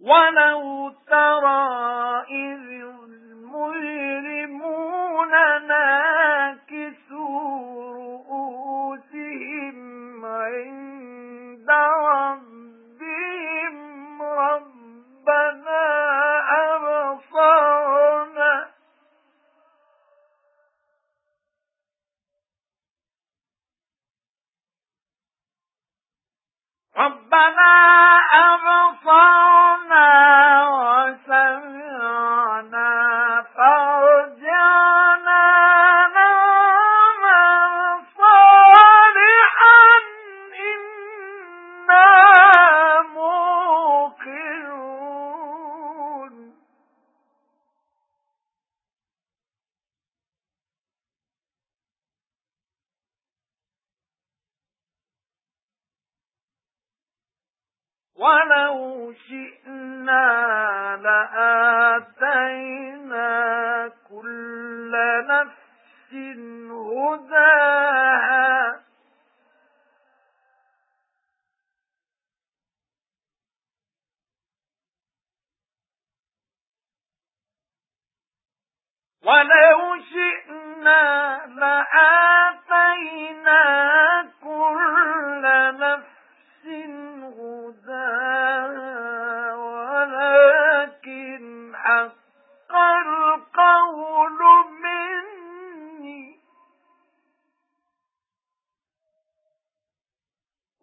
وَلَوْ تَرَى إِذِ الْمُجْرِمُونَ نَاكِسُو رُءُوسِهِمْ عِندَ رَبِّهِمْ رَبَّنَا أَبْصَرْنَا رَبَّنَا وَلَوْ شِئْنَا لَآتَيْنَا كُلَّ نَفْسٍ هُدَاهَا. وَلَوْ شِئْنَا لَآتَيْنَا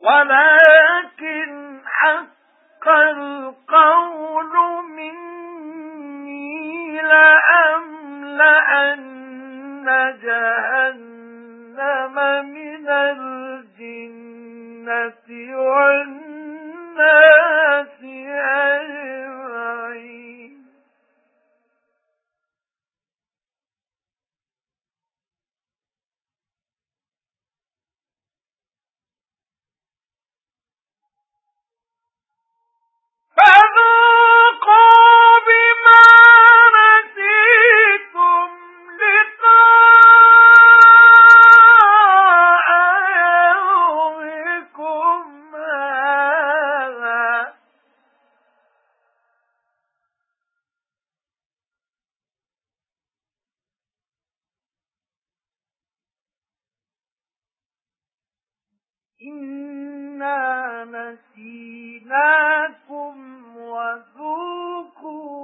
وَلَكِنْ حَقَّ الْقَوْلُ مِنِّي لَأَمْلَأَنَّ جَهَنَّمَ. إِنَّا نَسِينَاكُمْ وَذُوقُوا